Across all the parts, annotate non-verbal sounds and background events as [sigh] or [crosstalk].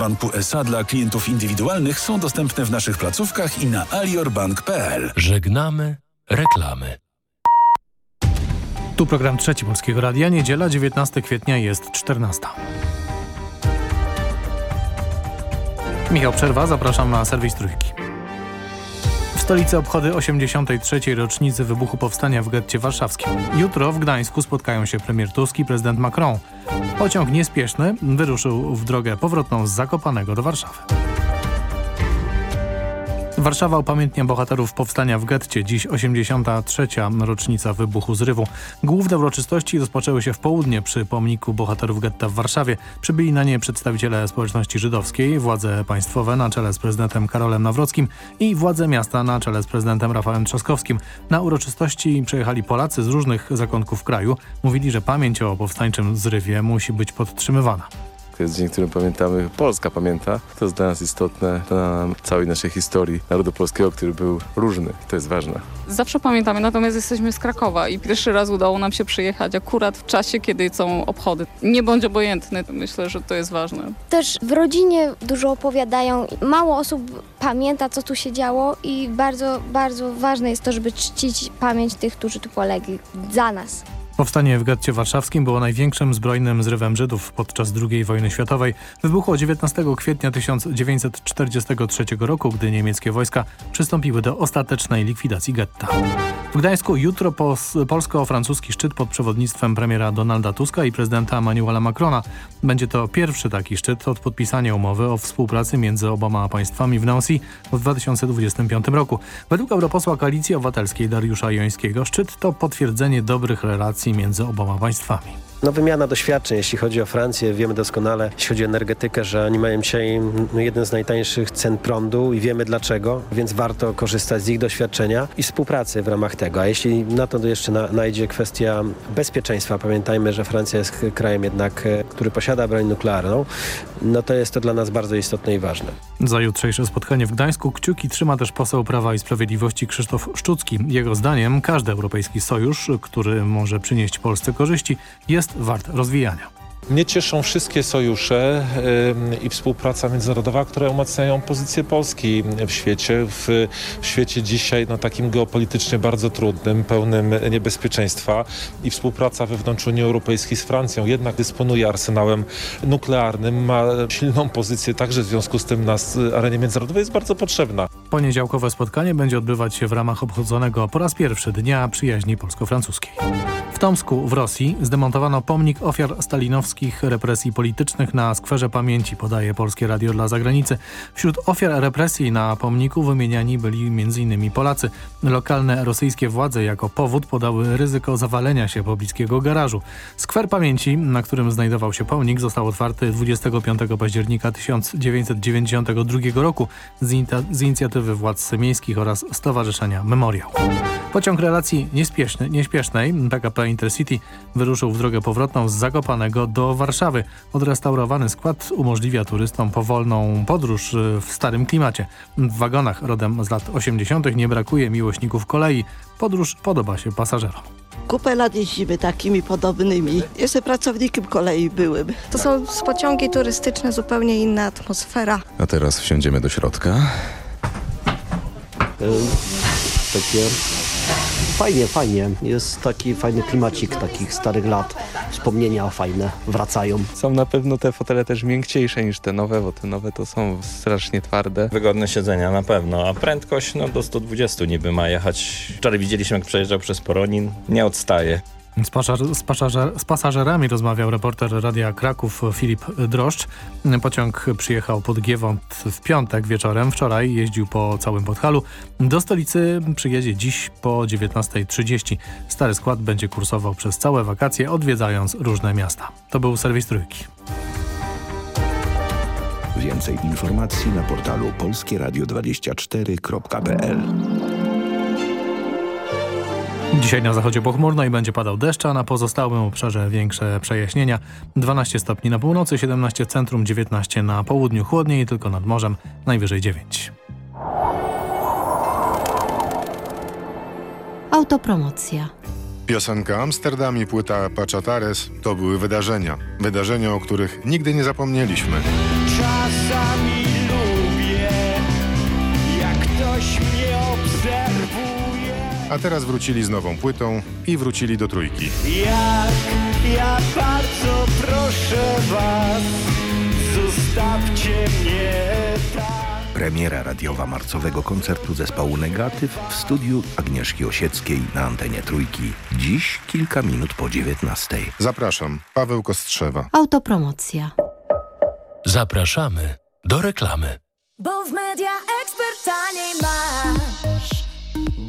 Banku SA dla klientów indywidualnych są dostępne w naszych placówkach i na aliorbank.pl. Żegnamy reklamy. Tu program Trzeci Polskiego Radia. Niedziela, 19 kwietnia jest 14. Michał Przerwa, zapraszam na serwis Trójki. Stolicy obchody 83. rocznicy wybuchu powstania w getcie warszawskim. Jutro w Gdańsku spotkają się premier Tusk i prezydent Macron. Pociąg niespieszny wyruszył w drogę powrotną z Zakopanego do Warszawy. Warszawa upamiętnia bohaterów powstania w getcie. Dziś 83. rocznica wybuchu zrywu. Główne uroczystości rozpoczęły się w południe przy pomniku bohaterów getta w Warszawie. Przybyli na nie przedstawiciele społeczności żydowskiej, władze państwowe na czele z prezydentem Karolem Nawrockim i władze miasta na czele z prezydentem Rafałem Trzaskowskim. Na uroczystości przyjechali Polacy z różnych zakątków kraju. Mówili, że pamięć o powstańczym zrywie musi być podtrzymywana. To jest dzień, który pamiętamy, Polska pamięta. To jest dla nas istotne, dla całej naszej historii narodu polskiego, który był różny. To jest ważne. Zawsze pamiętamy, natomiast jesteśmy z Krakowa i pierwszy raz udało nam się przyjechać akurat w czasie, kiedy są obchody. Nie bądź obojętny, myślę, że to jest ważne. Też w rodzinie dużo opowiadają, mało osób pamięta, co tu się działo i bardzo, bardzo ważne jest to, żeby czcić pamięć tych, którzy tu polegli za nas. Powstanie w getcie warszawskim było największym zbrojnym zrywem Żydów podczas II wojny światowej. Wybuchło 19 kwietnia 1943 roku, gdy niemieckie wojska przystąpiły do ostatecznej likwidacji getta. W Gdańsku jutro polsko-francuski szczyt pod przewodnictwem premiera Donalda Tuska i prezydenta Emmanuela Macrona. Będzie to pierwszy taki szczyt od podpisania umowy o współpracy między oboma państwami w Nancy w 2025 roku. Według europosła Koalicji Obywatelskiej Dariusza Jońskiego szczyt to potwierdzenie dobrych relacji między oboma państwami. No wymiana doświadczeń, jeśli chodzi o Francję, wiemy doskonale, jeśli chodzi o energetykę, że oni mają dzisiaj jeden z najtańszych cen prądu i wiemy dlaczego, więc warto korzystać z ich doświadczenia i współpracy w ramach tego. A jeśli na to jeszcze na, najdzie kwestia bezpieczeństwa, pamiętajmy, że Francja jest krajem jednak, e, który posiada broń nuklearną, no to jest to dla nas bardzo istotne i ważne. Za jutrzejsze spotkanie w Gdańsku kciuki trzyma też poseł Prawa i Sprawiedliwości Krzysztof Szczucki. Jego zdaniem każdy europejski sojusz, który może przynieść Polsce korzyści, jest wart rozwijania. Mnie cieszą wszystkie sojusze i współpraca międzynarodowa, które umacniają pozycję Polski w świecie. W, w świecie dzisiaj no, takim geopolitycznie bardzo trudnym, pełnym niebezpieczeństwa i współpraca wewnątrz Unii Europejskiej z Francją jednak dysponuje arsenałem nuklearnym, ma silną pozycję także w związku z tym na arenie międzynarodowej jest bardzo potrzebna. Poniedziałkowe spotkanie będzie odbywać się w ramach obchodzonego po raz pierwszy Dnia Przyjaźni Polsko-Francuskiej. W Tomsku w Rosji zdemontowano pomnik ofiar stalinowskich represji politycznych na Skwerze Pamięci, podaje Polskie Radio dla Zagranicy. Wśród ofiar represji na pomniku wymieniani byli m.in. Polacy. Lokalne rosyjskie władze jako powód podały ryzyko zawalenia się pobliskiego garażu. Skwer Pamięci, na którym znajdował się pomnik, został otwarty 25 października 1992 roku z, z inicjatywy władz miejskich oraz Stowarzyszenia Memoriał. Pociąg relacji nieśpiesznej PKP Intercity wyruszył w drogę powrotną z Zakopanego do Warszawy. Odrestaurowany skład umożliwia turystom powolną podróż w starym klimacie. W wagonach rodem z lat 80. nie brakuje miłośników kolei. Podróż podoba się pasażerom. Kupę lat jeździmy takimi podobnymi. Jeszcze pracownikiem kolei byłem. To są pociągi turystyczne, zupełnie inna atmosfera. A teraz wsiądziemy do środka. Takie fajnie, fajnie. Jest taki fajny klimacik takich starych lat. Wspomnienia fajne wracają. Są na pewno te fotele też miękciejsze niż te nowe, bo te nowe to są strasznie twarde. Wygodne siedzenia na pewno, a prędkość no do 120 niby ma jechać. Wczoraj widzieliśmy jak przejeżdżał przez Poronin, nie odstaje. Z, pasażer, z, pasażer, z, pasażerami rozmawiał reporter Radia Kraków Filip Droszcz. Pociąg przyjechał pod Giewont w piątek wieczorem. Wczoraj jeździł po całym Podhalu. Do stolicy przyjedzie dziś po 19.30. Stary skład będzie kursował przez całe wakacje, odwiedzając różne miasta. To był serwis Trójki. Więcej informacji na portalu polskieradio24.pl Dzisiaj na zachodzie pochmurno i będzie padał deszcz, a na pozostałym obszarze większe przejaśnienia. 12 stopni na północy, 17 w centrum, 19 na południu, chłodniej tylko nad morzem, najwyżej 9. Autopromocja. Piosenka Amsterdam i płyta Pachatares to były wydarzenia. Wydarzenia, o których nigdy nie zapomnieliśmy. Czasem a teraz wrócili z nową płytą i wrócili do trójki. Jak ja bardzo proszę was, zostawcie mnie tak. Premiera radiowa marcowego koncertu zespołu Negatyw w studiu Agnieszki Osieckiej na antenie Trójki. Dziś kilka minut po 19. Zapraszam, Paweł Kostrzewa. Autopromocja. Zapraszamy do reklamy. Bo w Media Expert taniej masz.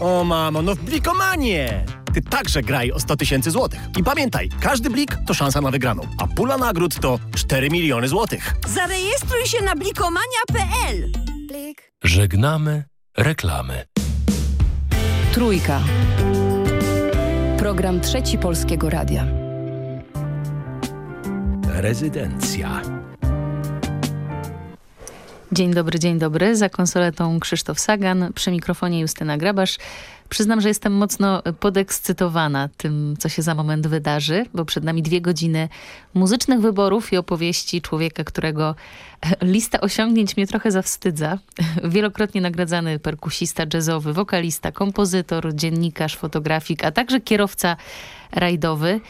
O mamo, no w blikomanie! Ty także graj o 100 tysięcy złotych. I pamiętaj, każdy blik to szansa na wygraną, a pula nagród to 4 miliony złotych. Zarejestruj się na blikomania.pl Blik. Żegnamy reklamy. Trójka. Program Trzeci Polskiego Radia. Rezydencja. Dzień dobry, dzień dobry. Za konsoletą Krzysztof Sagan, przy mikrofonie Justyna Grabasz. Przyznam, że jestem mocno podekscytowana tym, co się za moment wydarzy, bo przed nami dwie godziny muzycznych wyborów i opowieści człowieka, którego lista osiągnięć mnie trochę zawstydza. Wielokrotnie nagradzany perkusista jazzowy, wokalista, kompozytor, dziennikarz, fotografik, a także kierowca rajdowy.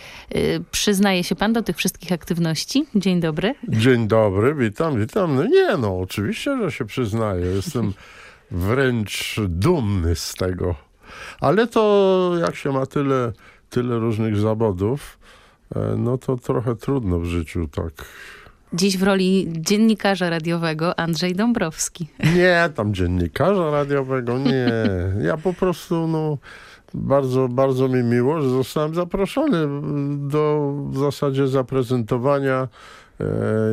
Przyznaje się pan do tych wszystkich aktywności? Dzień dobry. Dzień dobry, witam, witam. No nie, no oczywiście, że się przyznaję. Jestem wręcz dumny z tego. Ale to jak się ma tyle, tyle różnych zawodów, no to trochę trudno w życiu tak. Dziś w roli dziennikarza radiowego Andrzej Dąbrowski. Nie, tam dziennikarza radiowego, nie. Ja po prostu, no, bardzo, bardzo mi miło, że zostałem zaproszony do w zasadzie zaprezentowania e,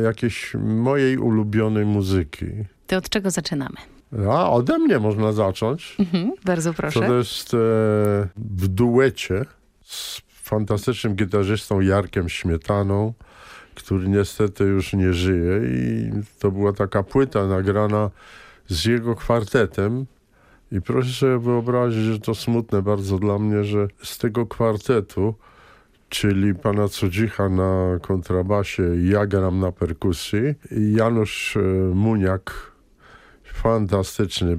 jakiejś mojej ulubionej muzyki. To od czego zaczynamy? A, ode mnie można zacząć. Mhm, bardzo proszę. To jest e, w duecie z fantastycznym gitarzystą Jarkiem Śmietaną, który niestety już nie żyje i to była taka płyta nagrana z jego kwartetem i proszę sobie wyobrazić, że to smutne bardzo dla mnie, że z tego kwartetu, czyli pana Cudzicha na kontrabasie, ja gram na perkusji i Janusz e, Muniak, fantastyczny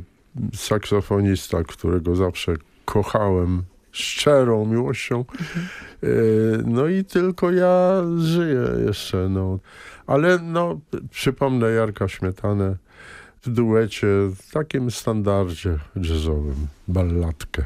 saksofonista, którego zawsze kochałem szczerą miłością. No i tylko ja żyję jeszcze, no. Ale no, przypomnę Jarka Śmietanę w duecie, w takim standardzie jazzowym, balladkę.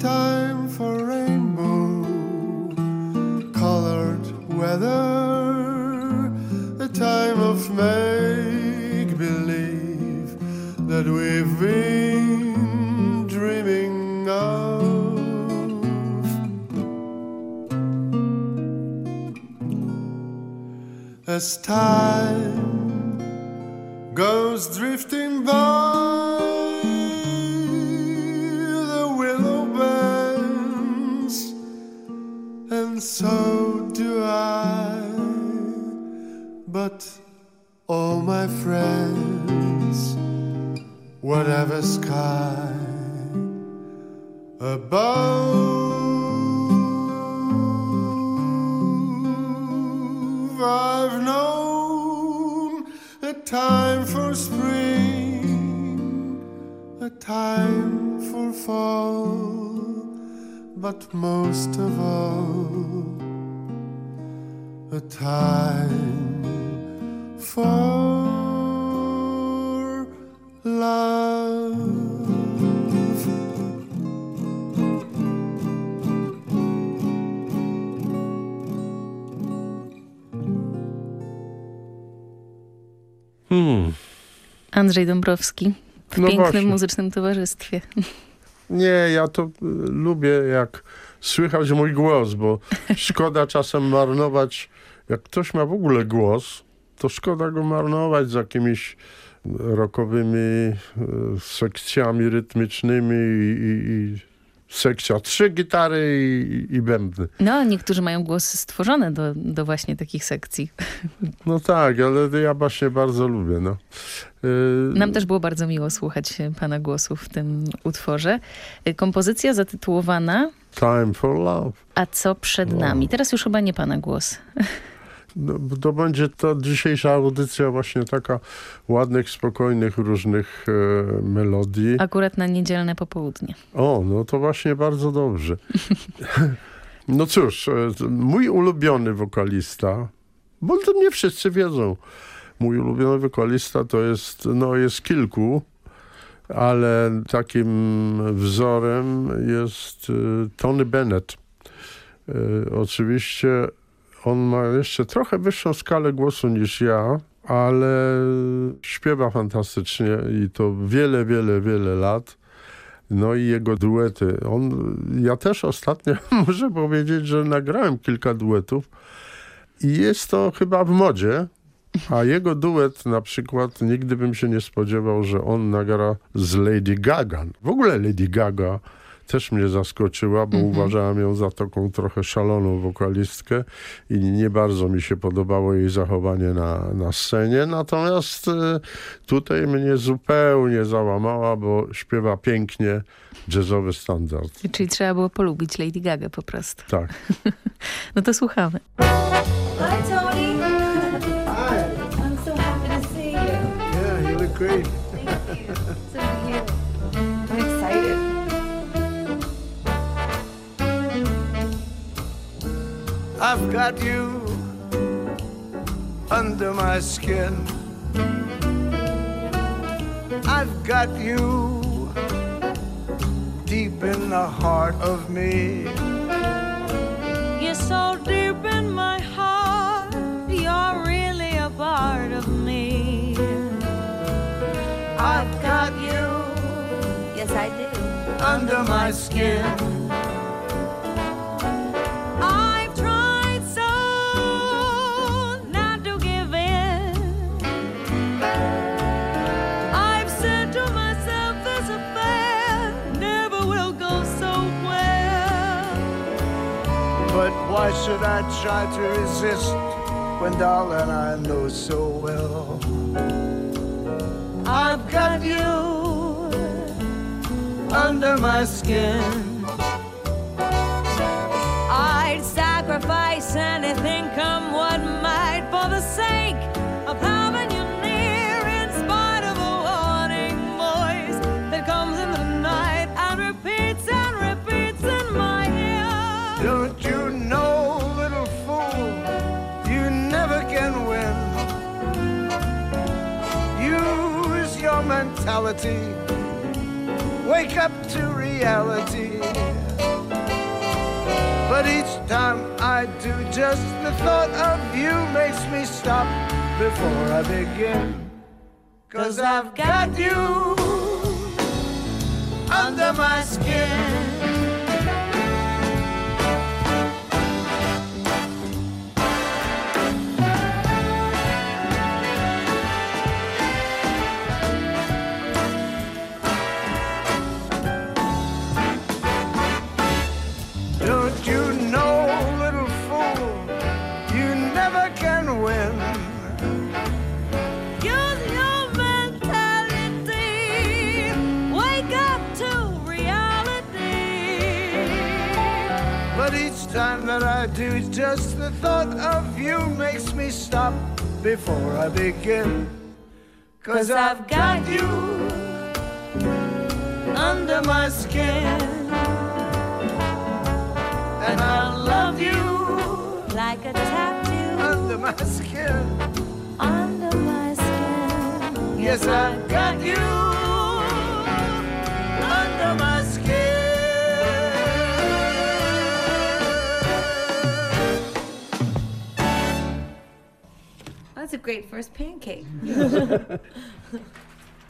Time for rainbow colored weather, a time of make believe that we've been dreaming of. As time goes drifting by, my friends, whatever sky above, I've known a time for spring, a time for fall, but most of all, a time for love. Hmm. Andrzej Dąbrowski w No pięknym właśnie. muzycznym towarzystwie. Nie, ja to y, lubię, jak słychać mój głos, bo [laughs] szkoda czasem marnować, jak ktoś ma w ogóle głos, to szkoda go marnować z jakimiś rockowymi y, sekcjami rytmicznymi i, i, i sekcja trzy gitary i, i bębny. No, niektórzy mają głosy stworzone do, do właśnie takich sekcji. [laughs] No tak, ale ja właśnie bardzo lubię. No. Y, Nam też było bardzo miło słuchać e, pana głosu w tym utworze. E, Kompozycja zatytułowana Time for Love. A co przed nami? Teraz już chyba nie pana głos. [laughs] No, to będzie to dzisiejsza audycja właśnie taka ładnych, spokojnych, różnych e, melodii. Akurat na niedzielne popołudnie. O, no to właśnie bardzo dobrze. [laughs] no cóż, e, mój ulubiony wokalista, bo to nie wszyscy wiedzą, mój ulubiony wokalista to jest, no jest kilku, ale takim wzorem jest e, Tony Bennett. E, Oczywiście on ma jeszcze trochę wyższą skalę głosu niż ja, ale śpiewa fantastycznie i to wiele, wiele, wiele lat. No i jego duety. On, ja też ostatnio [laughs] muszę powiedzieć, że nagrałem kilka duetów i jest to chyba w modzie. A jego duet na przykład, nigdy bym się nie spodziewał, że on nagra z Lady Gaga. W ogóle Lady Gaga też mnie zaskoczyła, bo uważałem ją za taką trochę szaloną wokalistkę i nie bardzo mi się podobało jej zachowanie na, na scenie. Natomiast e, tutaj mnie zupełnie załamała, bo śpiewa pięknie jazzowy standard. Czyli trzeba było polubić Lady Gaga po prostu. Tak. [laughs] No to słuchamy. Hi, Tony. Hi. [laughs] I'm so happy to see you. Yeah, you look great. I've got you under my skin. I've got you deep in the heart of me. You're so deep in my heart. You're really a part of me. I've got you. Yes, I do. under my skin. Why should I try to resist when, darling, I know so well I've got you under my skin. I'd sacrifice anything, come what might, for the sake wake up to reality. But each time I do, just the thought of you makes me stop before I begin. Cause I've got you under my skin. I do, just the thought of you makes me stop before I begin. Cause I've got you under my skin. And I love you like a tattoo under my skin. Under my skin. Yes, I've got you That's a great first pancake. [laughs]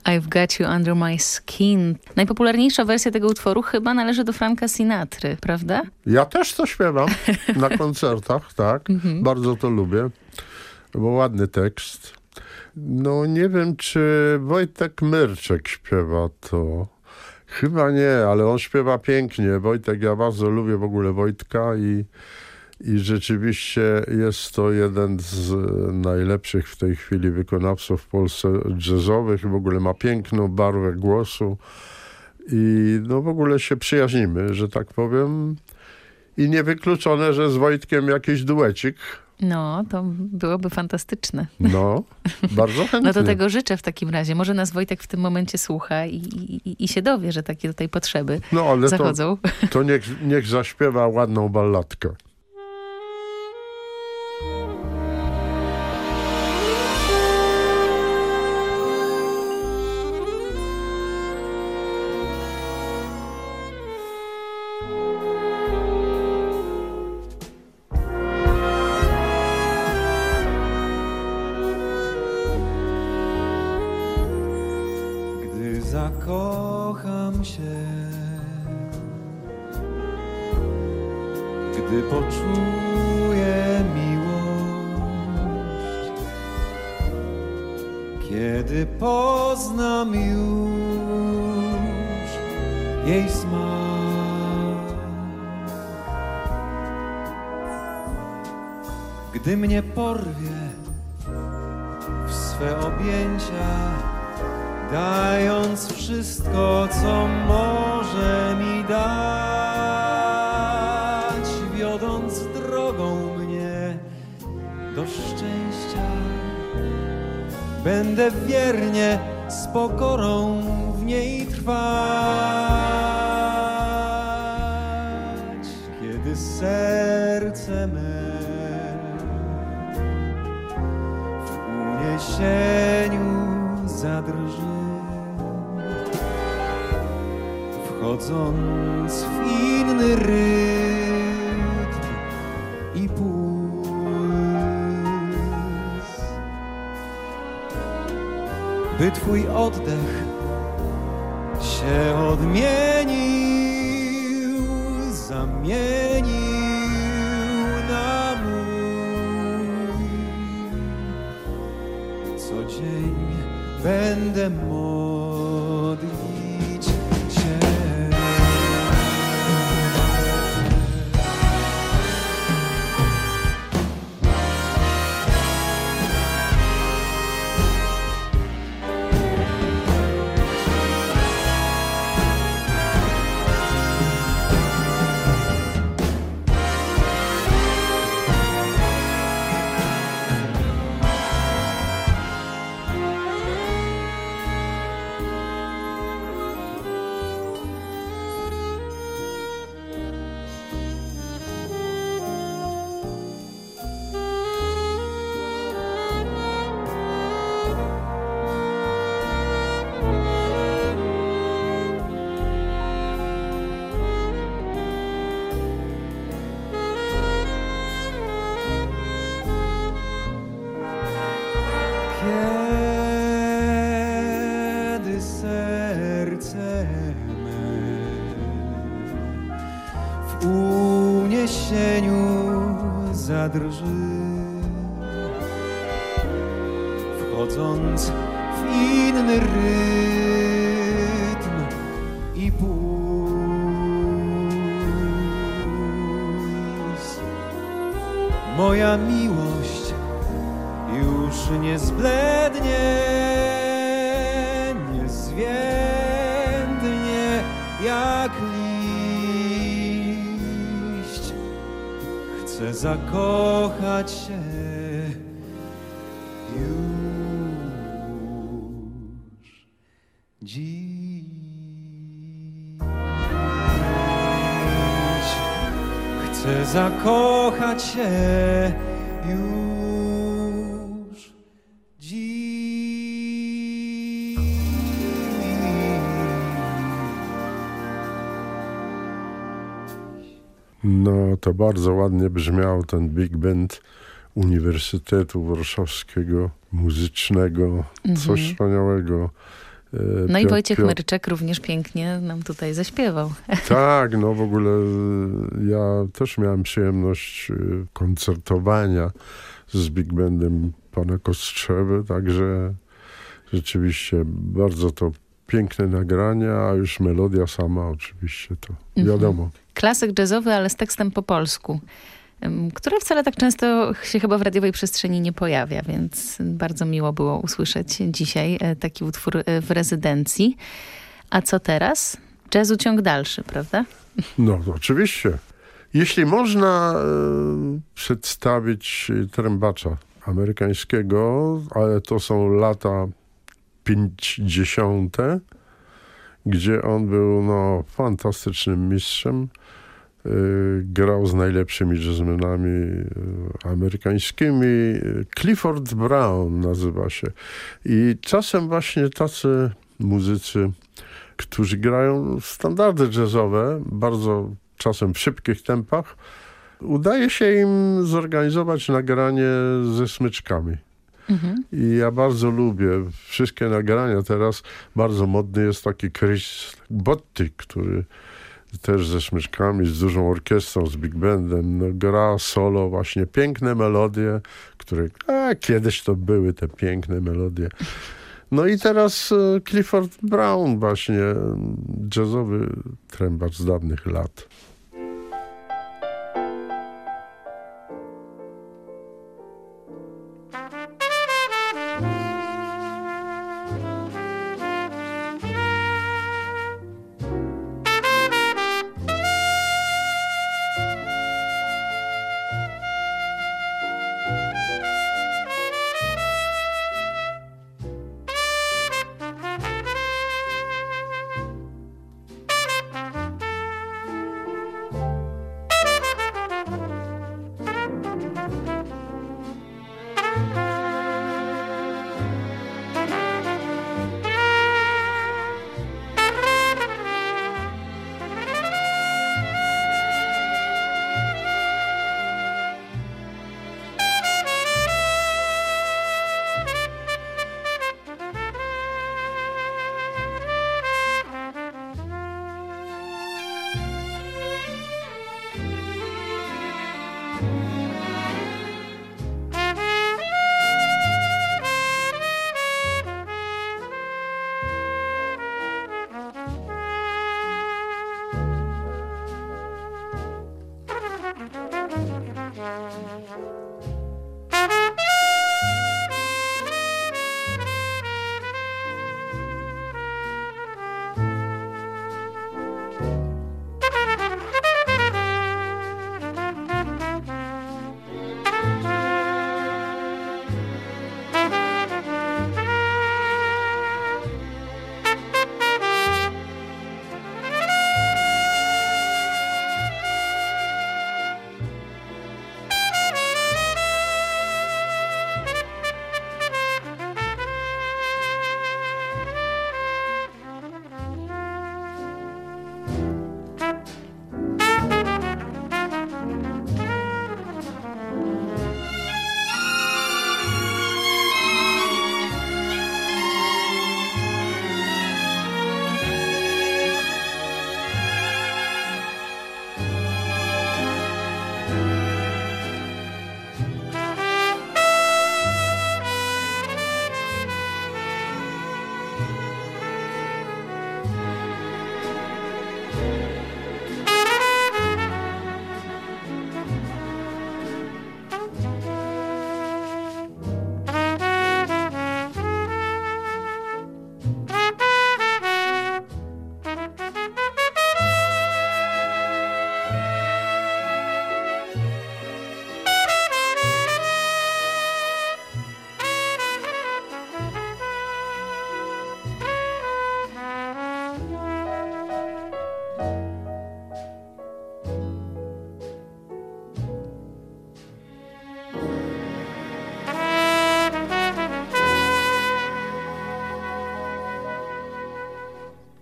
I've Got You Under My Skin. Najpopularniejsza wersja tego utworu chyba należy do Franka Sinatry, prawda? Ja też to śpiewam na [laughs] koncertach, tak. Bardzo to lubię, bo ładny tekst. No nie wiem, czy Wojtek Myrczek śpiewa to. Chyba nie, ale on śpiewa pięknie. Wojtek, ja bardzo lubię w ogóle Wojtka i, i rzeczywiście jest to jeden z najlepszych w tej chwili wykonawców w Polsce jazzowych. W ogóle ma piękną barwę głosu i no w ogóle się przyjaźnimy, że tak powiem. I niewykluczone, że z Wojtkiem jakiś duecik. No, to byłoby fantastyczne. No, bardzo chętnie. [laughs] No to tego życzę w takim razie. Może nas Wojtek w tym momencie słucha i, i, i się dowie, że takie tutaj potrzeby no, ale zachodzą. To, to niech, niech zaśpiewa ładną balladkę. Gdy zakocham się, gdy poczuję miłość, kiedy poznam już jej smak, gdy mnie porwie w swe objęcia dając wszystko, co może mi dać, wiodąc drogą mnie do szczęścia. Będę wiernie z pokorą w niej trwać, Wchodząc w inny rytm i puls, by Twój oddech się już No to bardzo ładnie brzmiał ten big band Uniwersytetu Warszawskiego Muzycznego. Coś Mhm. wspaniałego. E, No i Wojciech Piotr- Myrczek również pięknie nam tutaj zaśpiewał. [laughs] Tak, no w ogóle e, ja też miałem przyjemność e, koncertowania z big bandem pana Kostrzewy, także rzeczywiście bardzo to piękne nagrania, a już melodia sama oczywiście to Mhm. wiadomo. Klasyk jazzowy, ale z tekstem po polsku, em, który wcale tak często się chyba w radiowej przestrzeni nie pojawia, więc bardzo miło było usłyszeć dzisiaj e, taki utwór e, w rezydencji. A co teraz? Jazzu ciąg dalszy, prawda? No oczywiście. Jeśli można e, przedstawić trębacza amerykańskiego, ale to są lata 50., gdzie on był no, fantastycznym mistrzem. E, grał z najlepszymi jazzmenami e, amerykańskimi. Clifford Brown nazywa się. I czasem właśnie tacy muzycy, którzy grają standardy jazzowe, bardzo czasem w szybkich tempach, udaje się im zorganizować nagranie ze smyczkami. I ja bardzo lubię wszystkie nagrania. Teraz bardzo modny jest taki Chris Botti, który też ze smyczkami, z dużą orkiestrą, z big bandem, no, gra solo, właśnie piękne melodie, które a, kiedyś to były te piękne melodie. No i teraz e, Clifford Brown właśnie, jazzowy trębacz z dawnych lat.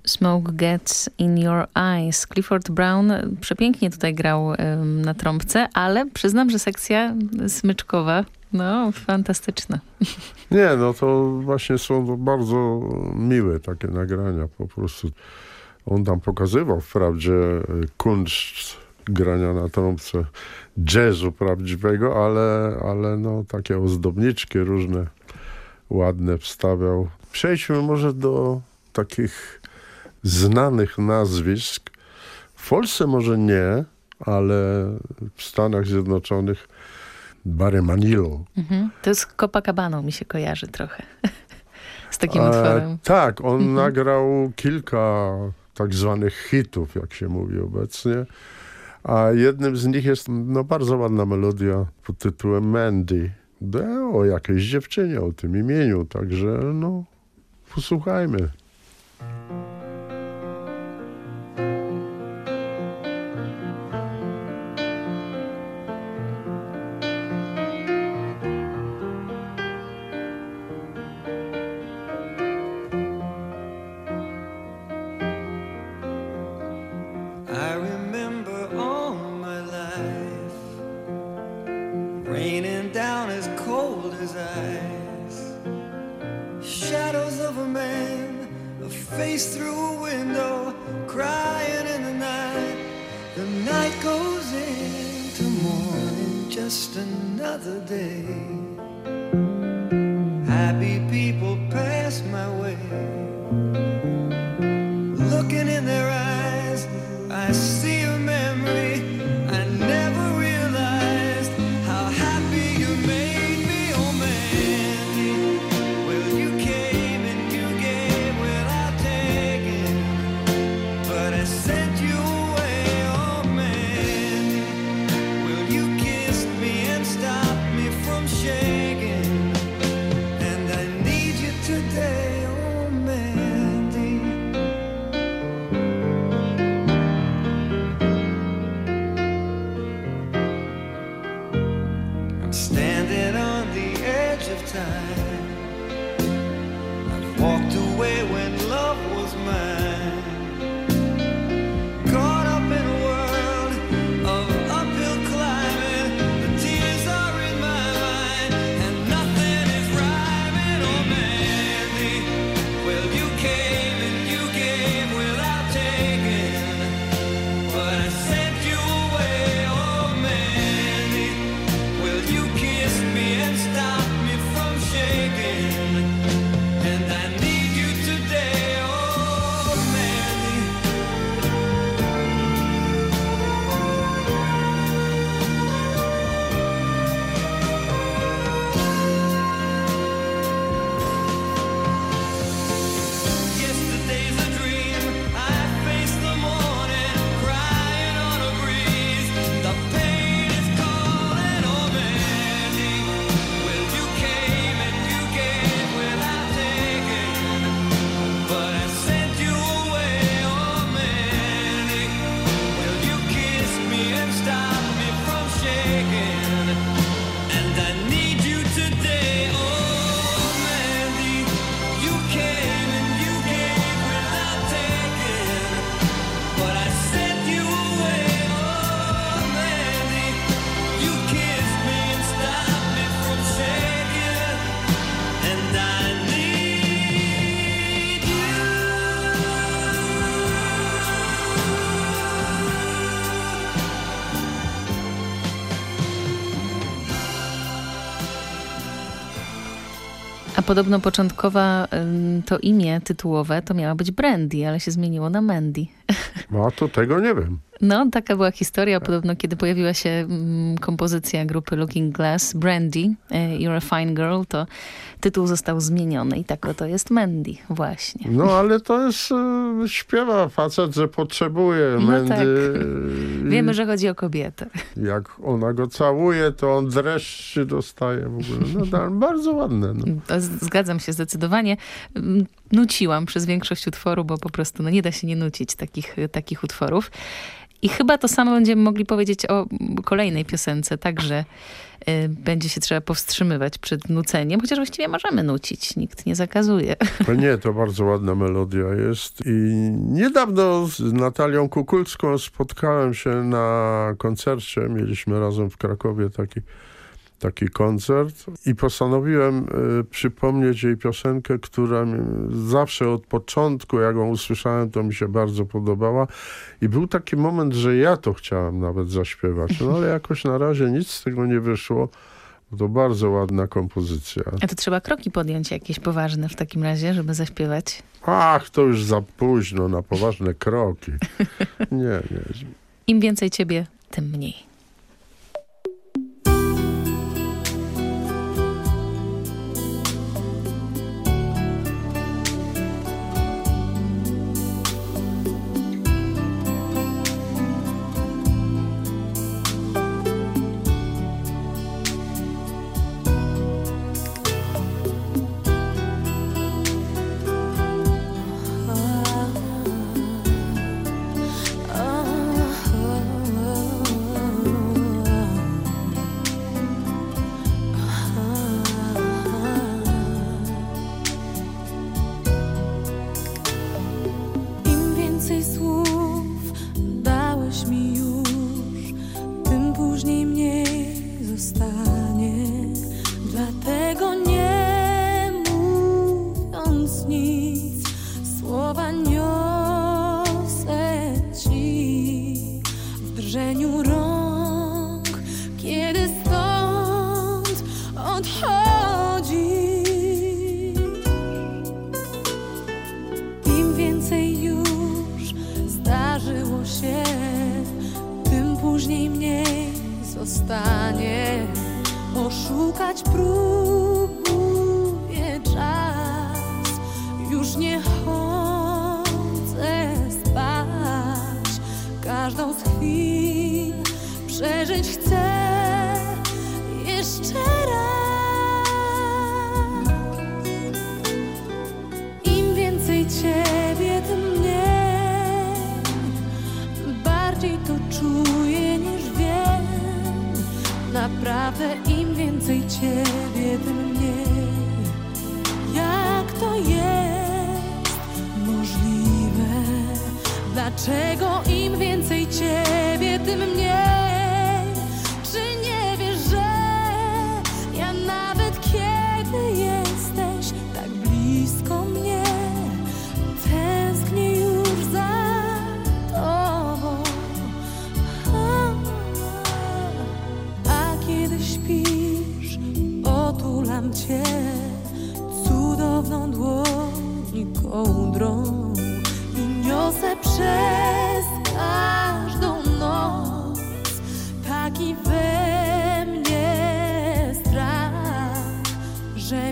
Smoke Gets in Your Eyes. Clifford Brown przepięknie tutaj grał na trąbce, ale przyznam, że sekcja smyczkowa no, fantastyczna. [laughs] Nie, no to właśnie są bardzo miłe takie nagrania po prostu. On tam pokazywał wprawdzie e, kunszt grania na trąbce jazzu prawdziwego, ale, ale no takie ozdobniczki różne ładne wstawiał. Przejdźmy może do takich znanych nazwisk. W Polsce może nie, ale w Stanach Zjednoczonych Barry Manilow. Mhm. To z Copacabana mi się kojarzy trochę. [laughs] z takim e, utworem. Tak, on mhm. nagrał kilka tak zwanych hitów, jak się mówi obecnie. A jednym z nich jest no, bardzo ładna melodia pod tytułem Mandy. O jakiejś dziewczynie o tym imieniu, także no posłuchajmy. Podobno początkowa to imię tytułowe to miała być Brandy, ale się zmieniło na Mandy. [laughs] No to tego nie wiem. No, taka była historia. Podobno, kiedy pojawiła się mm, kompozycja grupy Looking Glass, Brandy, e, You're a Fine Girl, to tytuł został zmieniony i tak oto jest Mandy właśnie. No, ale to jest, e, śpiewa facet, że potrzebuje no Mandy. Tak. Wiemy, że chodzi o kobietę. Jak ona go całuje, to on dreszczy dostaje w ogóle. No, bardzo ładne. No. Zgadzam się zdecydowanie. Nuciłam przez większość utworu, bo po prostu no, nie da się nie nucić takich, takich utworów. I chyba to samo będziemy mogli powiedzieć o kolejnej piosence, także y, będzie się trzeba powstrzymywać przed nuceniem, chociaż właściwie możemy nucić, nikt nie zakazuje. No nie, to bardzo ładna melodia jest i niedawno z Natalią Kukulską spotkałem się na koncercie, mieliśmy razem w Krakowie taki taki koncert i postanowiłem y, przypomnieć jej piosenkę, która zawsze od początku, jak ją usłyszałem, to mi się bardzo podobała i był taki moment, że ja to chciałem nawet zaśpiewać, no ale jakoś na razie nic z tego nie wyszło. To bardzo ładna kompozycja. A to trzeba kroki podjąć jakieś poważne w takim razie, żeby zaśpiewać? Ach, to już za późno na poważne kroki. [laughs] Nie, nie. Im więcej ciebie, tym mniej.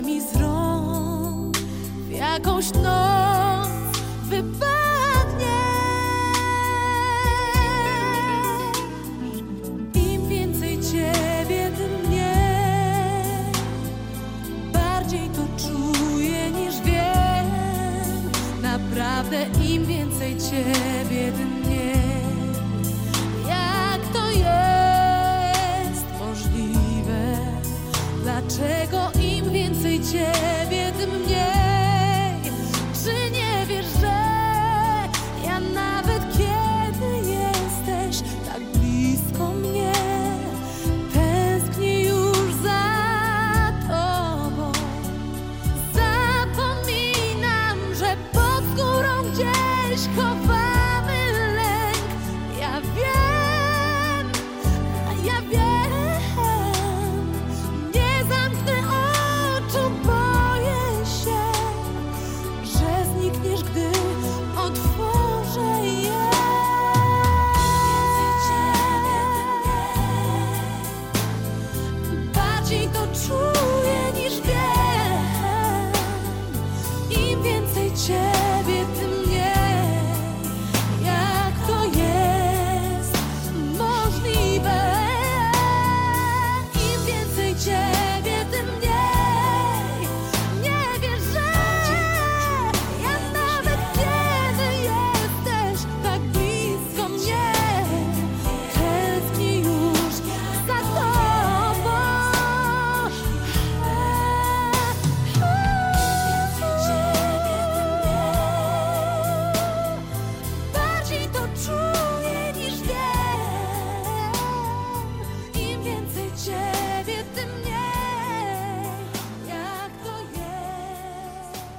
mi z rąk w jakąś noc wypadnie. Im więcej ciebie, tym mnie bardziej to czuję niż wiem. Naprawdę im więcej ciebie, tym mnie. Jak to jest możliwe? Dlaczego? 解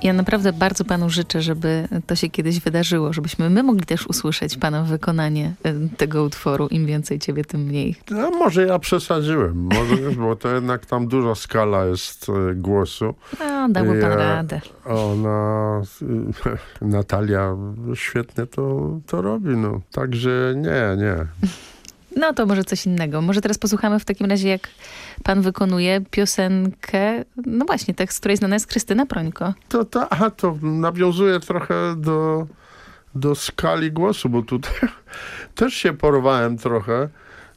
Ja naprawdę bardzo panu życzę, żeby to się kiedyś wydarzyło, żebyśmy my mogli też usłyszeć pana wykonanie y, tego utworu. Im więcej ciebie, tym mniej. No, może ja przesadziłem, może, bo to jednak tam duża skala jest e, głosu. No, dałby pan Ja- radę. Ona, y, [laughs] Natalia świetnie to, to robi, no. Także nie, nie. No to może coś innego. Może teraz posłuchamy w takim razie, jak pan wykonuje piosenkę, no właśnie, tekst, z której znana jest Krystyna Prońko. To, to, aha, to nawiązuje trochę do, do skali głosu, bo tutaj [laughs] też się porwałem trochę.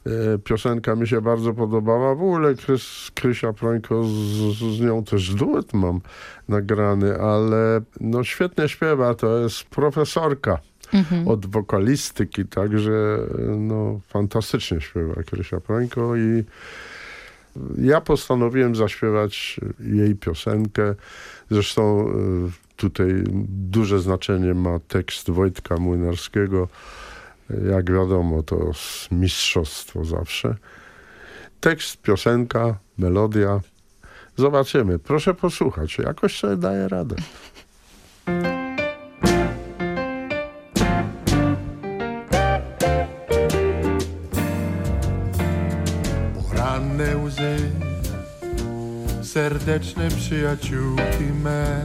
E, Piosenka mi się bardzo podobała. W ogóle Krys, Krysia Prońko, z, z nią też duet mam nagrany, ale no świetnie śpiewa, to jest profesorka Mhm. od wokalistyki, także no fantastycznie śpiewa Krysia Prońko i ja postanowiłem zaśpiewać jej piosenkę. Zresztą e, tutaj duże znaczenie ma tekst Wojtka Młynarskiego. Jak wiadomo, to mistrzostwo zawsze. Tekst, piosenka, melodia. Zobaczymy. Proszę posłuchać. Jakoś sobie daję radę. Serdeczne przyjaciółki me.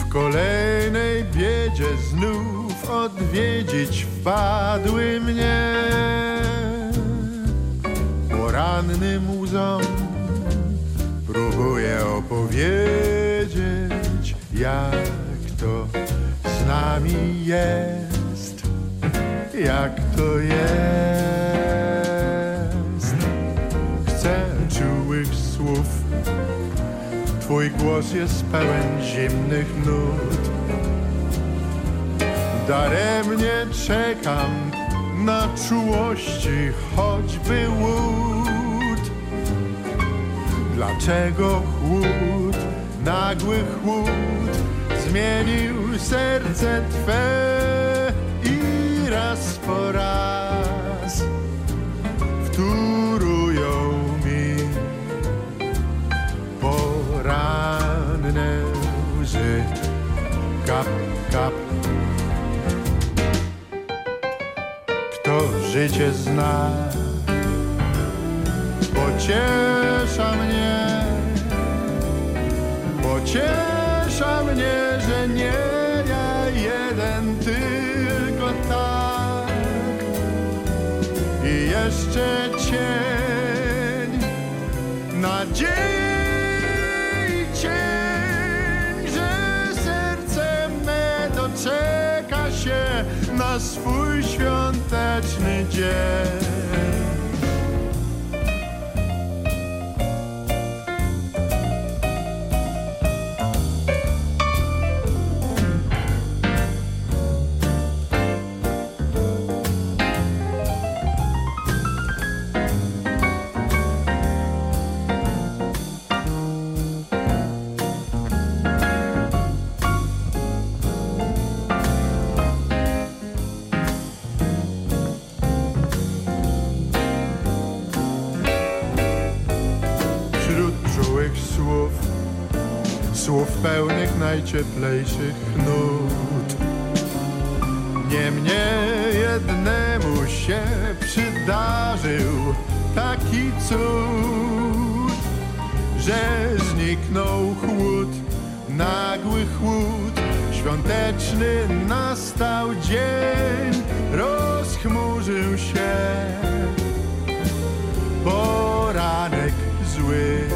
W kolejnej biedzie znów odwiedzić wpadły mnie. Porannym łzom próbuję opowiedzieć, jak to z nami jest [laughs] jak to jest. Twój głos jest pełen zimnych nut. Daremnie czekam na czułości, choćby łód. Dlaczego chłód, nagły chłód zmienił serce Twe i raz po raz Kap, kap. Kto życie zna, pociesza mnie, pociesza mnie, że nie ja jeden, tylko tak. I jeszcze cień świąteczny dzień. Pełnych najcieplejszych nut. Niemniej jednemu się przydarzył taki cud, że zniknął chłód, nagły chłód, świąteczny nastał dzień, rozchmurzył się poranek zły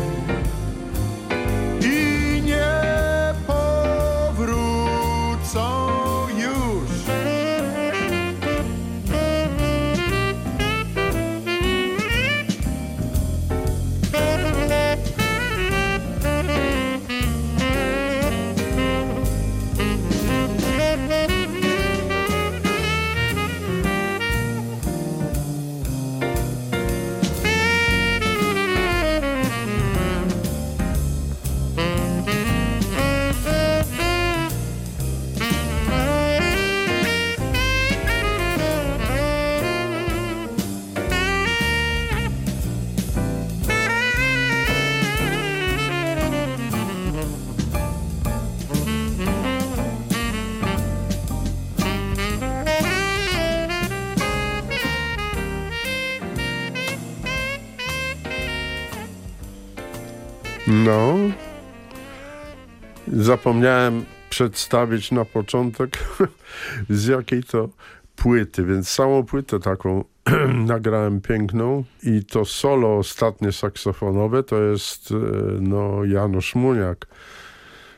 Zapomniałem przedstawić na początek [laughs] z jakiej to płyty, więc całą płytę taką [clears throat] nagrałem piękną i to solo ostatnie saksofonowe to jest e, no, Janusz Muniak.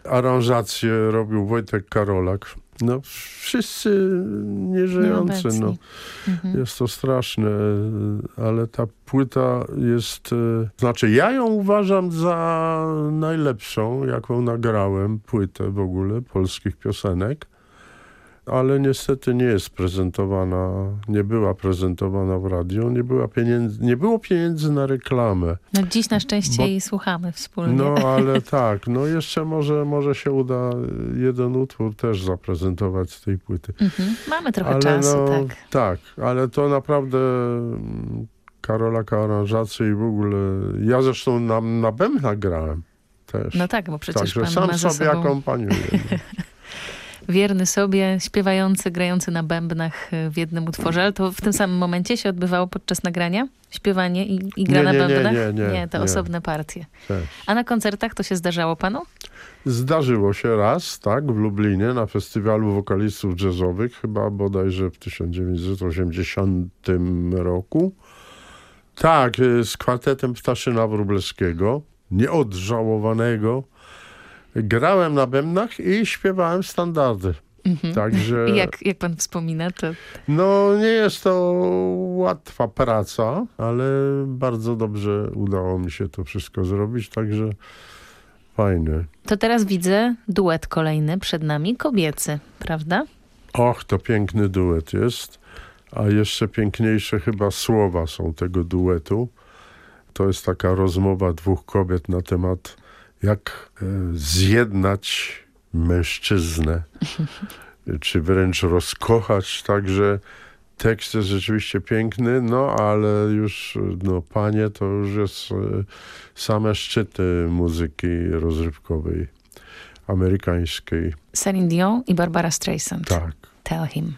Aranżację robił Wojtek Karolak. No wszyscy nieżyjący, no. Mhm. Jest to straszne, ale ta płyta jest... e, Znaczy ja ją uważam za najlepszą, jaką nagrałem, płytę w ogóle polskich piosenek ale niestety nie jest prezentowana, nie była prezentowana w radio, nie, była pieniędzy, nie było pieniędzy na reklamę. No dziś na szczęście Bo- jej słuchamy wspólnie. No [laughs] ale tak, no jeszcze może, może się uda jeden utwór też zaprezentować z tej płyty. Mhm. Mamy trochę ale czasu, no, tak. Tak, ale to naprawdę mm, Karola aranżacje i w ogóle, ja zresztą na, na bębnach grałem też. No tak, bo przecież Także pan sam ma ze sobie sobą akompaniuję. [laughs] wierny sobie, śpiewający, grający na bębnach y, w jednym utworze, ale to w tym samym momencie się odbywało podczas nagrania? Śpiewanie i, i gra Nie, na nie, nie, bębnach? nie, nie, to nie. osobne partie. Też. A na koncertach to się zdarzało panu? Zdarzyło się raz, tak, w Lublinie na festiwalu wokalistów jazzowych, chyba bodajże w 1980 roku. Tak, y, z kwartetem Ptaszyna Wróblewskiego, nieodżałowanego. Grałem na bębnach i śpiewałem standardy. Mhm. Także, I jak, jak pan wspomina, to no nie jest to łatwa praca, ale bardzo dobrze udało mi się to wszystko zrobić, także fajne. To teraz widzę duet kolejny przed nami, kobiecy, prawda? Och, to piękny duet jest. A jeszcze piękniejsze chyba słowa są tego duetu. To jest taka rozmowa dwóch kobiet na temat, jak e, zjednać mężczyznę, [laughs] czy wręcz rozkochać. Także tekst jest rzeczywiście piękny, no ale już no, panie to już jest e, same szczyty muzyki rozrywkowej amerykańskiej. Celine Dion i Barbara Streisand. Tak. Tell him.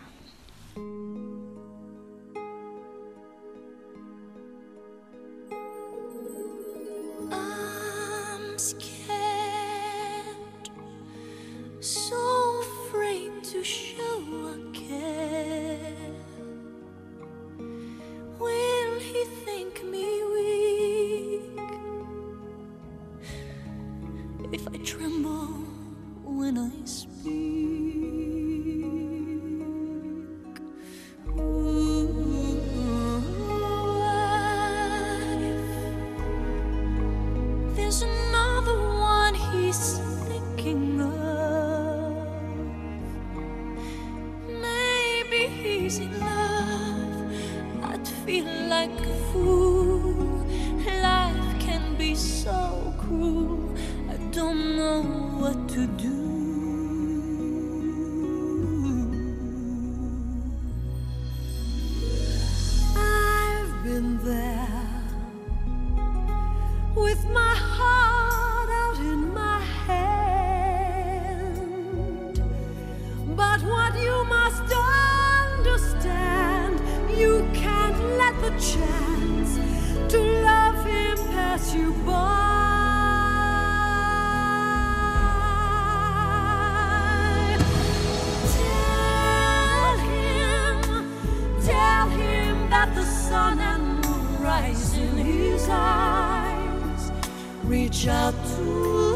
Jesus.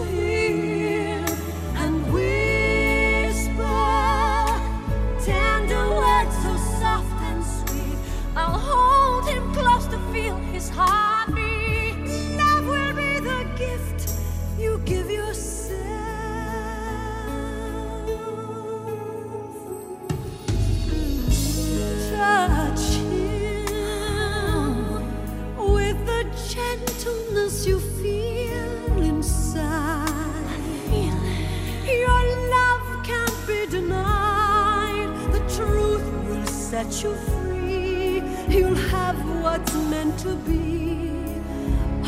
Set you free. You'll have what's meant to be.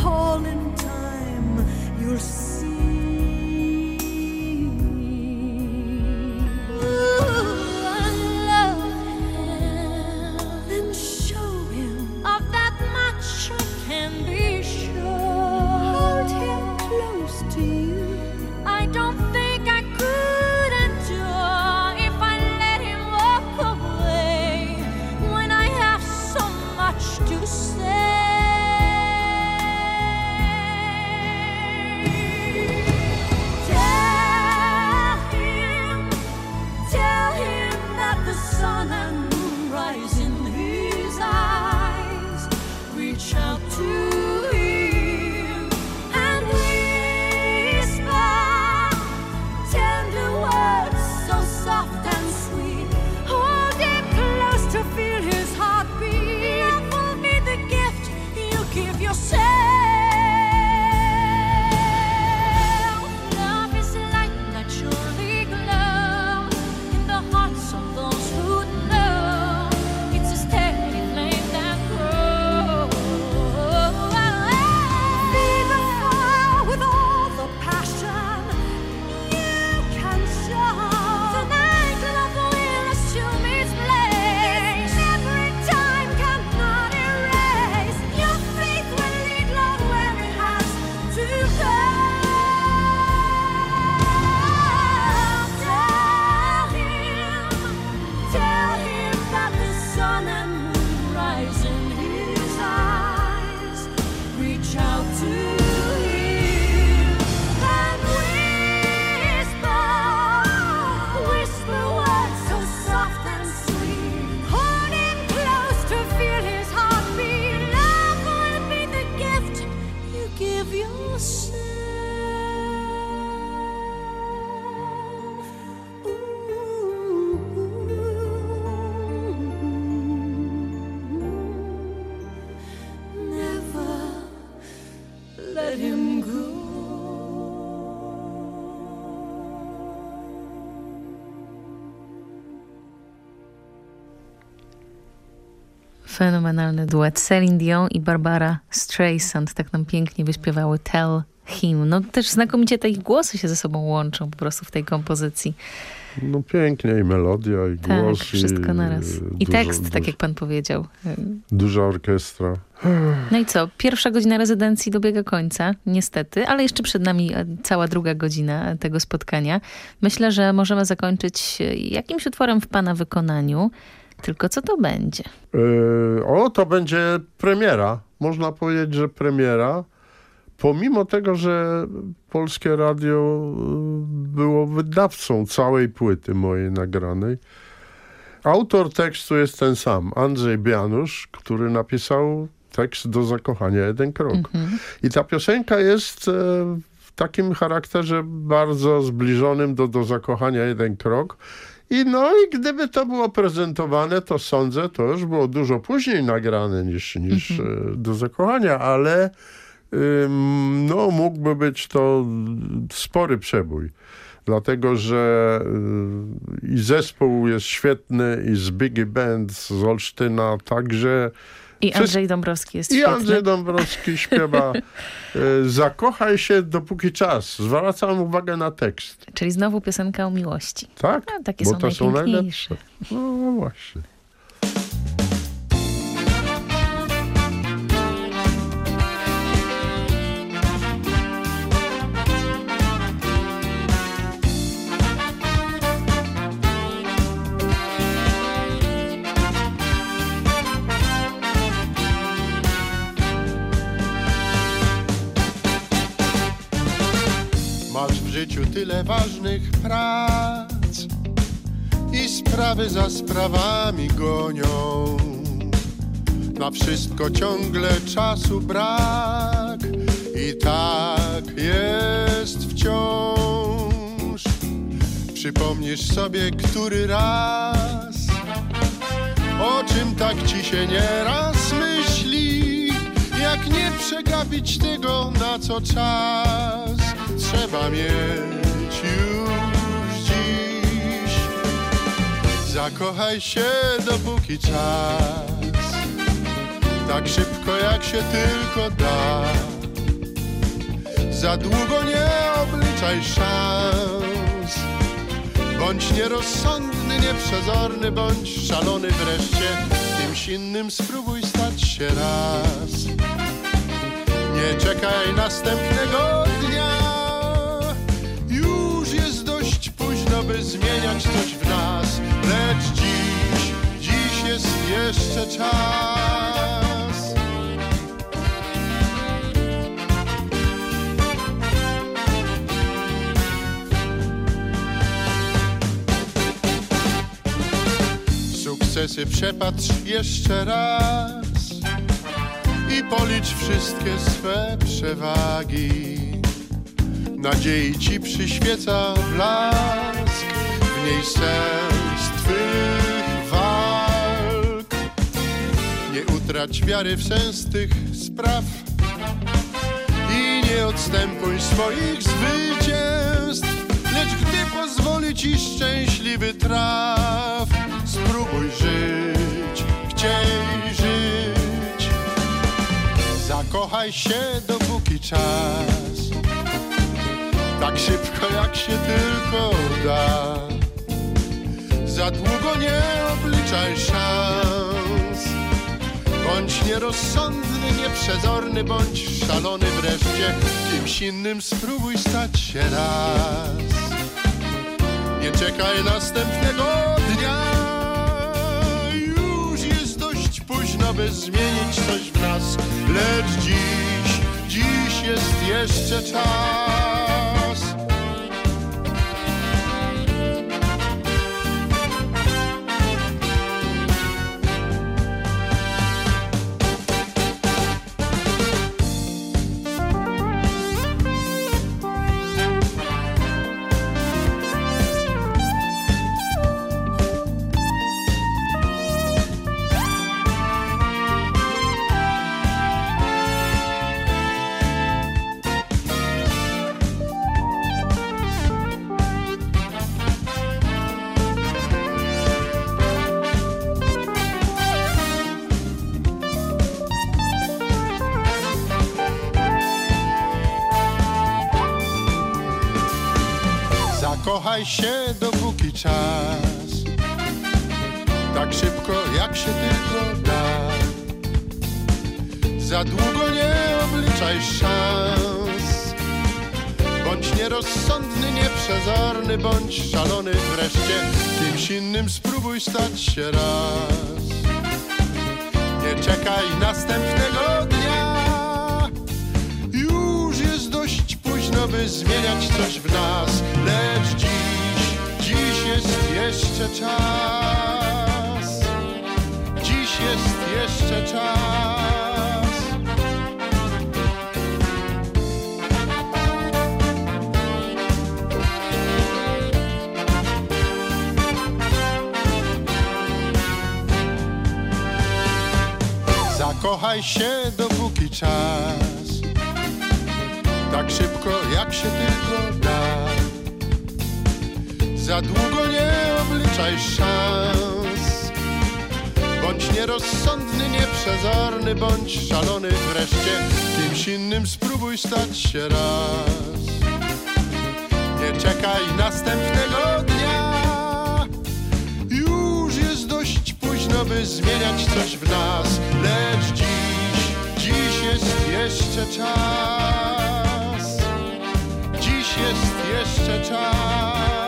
All in time, you'll see. Fenomenalny duet Celine Dion i Barbara Streisand tak nam pięknie wyśpiewały Tell Him. No też znakomicie te ich głosy się ze sobą łączą po prostu w tej kompozycji. No pięknie i melodia, i Tak, głos. wszystko i, naraz. I dużo- tekst, tak dużo- jak pan powiedział. Duża orkiestra. No i co? Pierwsza godzina rezydencji dobiega końca, niestety, ale jeszcze przed nami e, cała druga godzina tego spotkania. Myślę, że możemy zakończyć e, jakimś utworem w pana wykonaniu. Tylko co to będzie? Yy, o, to będzie premiera. Można powiedzieć, że premiera. Pomimo tego, że Polskie Radio yy, było wydawcą całej płyty mojej nagranej, autor tekstu jest ten sam, Andrzej Bianusz, który napisał tekst do zakochania jeden krok. I ta piosenka jest e, w takim charakterze bardzo zbliżonym do, do zakochania jeden krok. I no i gdyby to było prezentowane, to sądzę, to już było dużo później nagrane niż, niż e, do zakochania, ale no mógłby być to spory przebój. Dlatego, że y, i zespół jest świetny, i z Biggie Band z Olsztyna, także... I Andrzej Dąbrowski jest I świetny. Andrzej Dąbrowski śpiewa y, [laughs] Zakochaj się dopóki czas. Zwracam uwagę na tekst. Czyli znowu piosenka o miłości. Tak? A, takie Bo są to są najlepsze. No właśnie. Życiu tyle ważnych prac i sprawy za sprawami gonią. Na wszystko ciągle czasu brak i tak jest wciąż. Przypomnisz sobie, który raz, o czym tak ci się nieraz myśli, jak nie przegapić tego, na co czas trzeba mieć już dziś. Zakochaj się dopóki czas, tak szybko jak się tylko da. Za długo nie obliczaj szans, bądź nierozsądny, nieprzezorny, bądź szalony wreszcie. Kimś innym spróbuj stać się raz. Nie czekaj następnego dnia. Już jest dość późno, by zmieniać coś w nas. Lecz dziś, dziś jest jeszcze czas. Sukcesy przepatrz jeszcze raz i policz wszystkie swe przewagi. Nadziei ci przyświeca blask, w niej sens twych walk. Nie utrać wiary w sens tych spraw i nie odstępuj swoich zwycięstw. Lecz gdy pozwoli ci szczęśliwy traf, spróbuj żyć, Zakochaj się dopóki czas, tak szybko jak się tylko da. Za długo nie obliczaj szans, bądź nierozsądny, nieprzezorny, bądź szalony wreszcie. Kimś innym spróbuj stać się raz. Nie czekaj następnego by zmienić coś w nas. Lecz dziś, dziś jest jeszcze czas. Się tylko da. Za długo nie obliczaj szans. Bądź nierozsądny, nieprzezorny Bądź szalony wreszcie. Kimś innym spróbuj stać się raz. Nie czekaj następnego dnia. Już jest dość późno, by zmieniać coś w nas. Lecz dziś, dziś jest jeszcze czas Jest jeszcze czas. Zakochaj się dopóki czas. Tak szybko jak się tylko da. Za długo nie obliczaj szans nierozsądny, nieprzezorny Bądź szalony wreszcie. Kimś innym spróbuj stać się raz. Nie czekaj następnego dnia. Już jest dość późno, by zmieniać coś w nas. Lecz dziś, dziś jest jeszcze czas. Dziś jest jeszcze czas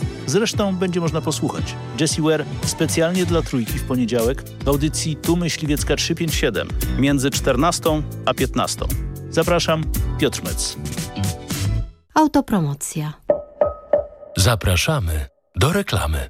Zresztą będzie można posłuchać. Jessie Ware specjalnie dla Trójki w poniedziałek w audycji Tu Myśliwiecka 357 między 14 a 15. Zapraszam, Piotr Mec. Autopromocja. Zapraszamy do reklamy.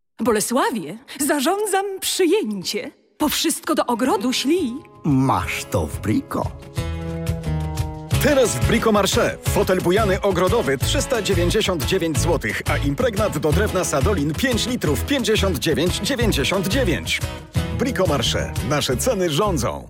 Bolesławie, zarządzam przyjęcie. Po wszystko do ogrodu ślij. Masz to w Brico. Teraz w Brico Marché fotel bujany ogrodowy 399 zł, a impregnat do drewna Sadolin 5 litrów 59,99. Brico Marché. Nasze ceny rządzą.